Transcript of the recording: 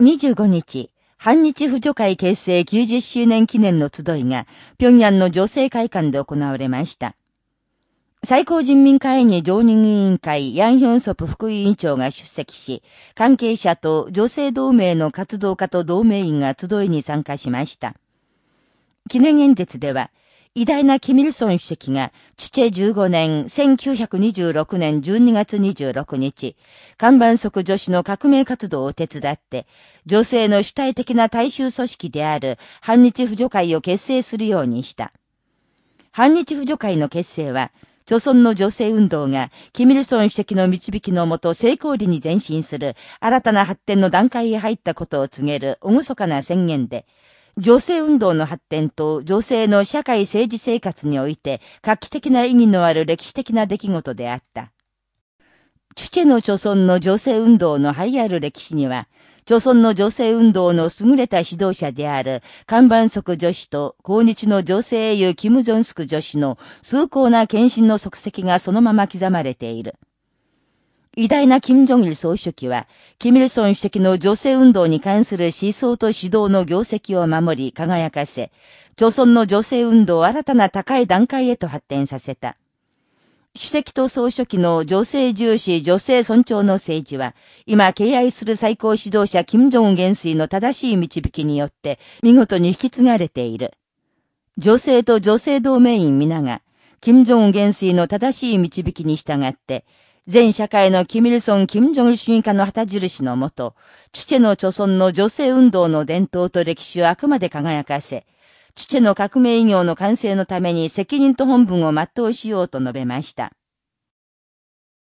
25日、反日扶助会結成90周年記念の集いが、平壌の女性会館で行われました。最高人民会議常任委員会ヤンヒョンソプ副委員長が出席し、関係者と女性同盟の活動家と同盟員が集いに参加しました。記念演説では、偉大なキミルソン主席が、父15年、1926年12月26日、看板則女子の革命活動を手伝って、女性の主体的な大衆組織である反日扶助会を結成するようにした。反日扶助会の結成は、朝鮮の女性運動が、キミルソン主席の導きのもと成功裏に前進する新たな発展の段階へ入ったことを告げる厳かな宣言で、女性運動の発展と女性の社会政治生活において画期的な意義のある歴史的な出来事であった。チュチェの著村の女性運動の栄えある歴史には、著村の女性運動の優れた指導者である、看板則女子と、抗日の女性英雄キム・ジョンスク女子の崇高な献身の足跡がそのまま刻まれている。偉大な金正日総書記は、キミルソン主席の女性運動に関する思想と指導の業績を守り輝かせ、朝鮮の女性運動を新たな高い段階へと発展させた。主席と総書記の女性重視、女性尊重の政治は、今敬愛する最高指導者金正恩元帥の正しい導きによって、見事に引き継がれている。女性と女性同盟員皆が、金正恩元帥の正しい導きに従って、全社会のキミルソン・キム・ジョン主義家の旗印のもと、チチェの著村の女性運動の伝統と歴史をあくまで輝かせ、チチェの革命医業の完成のために責任と本文を全うしようと述べました。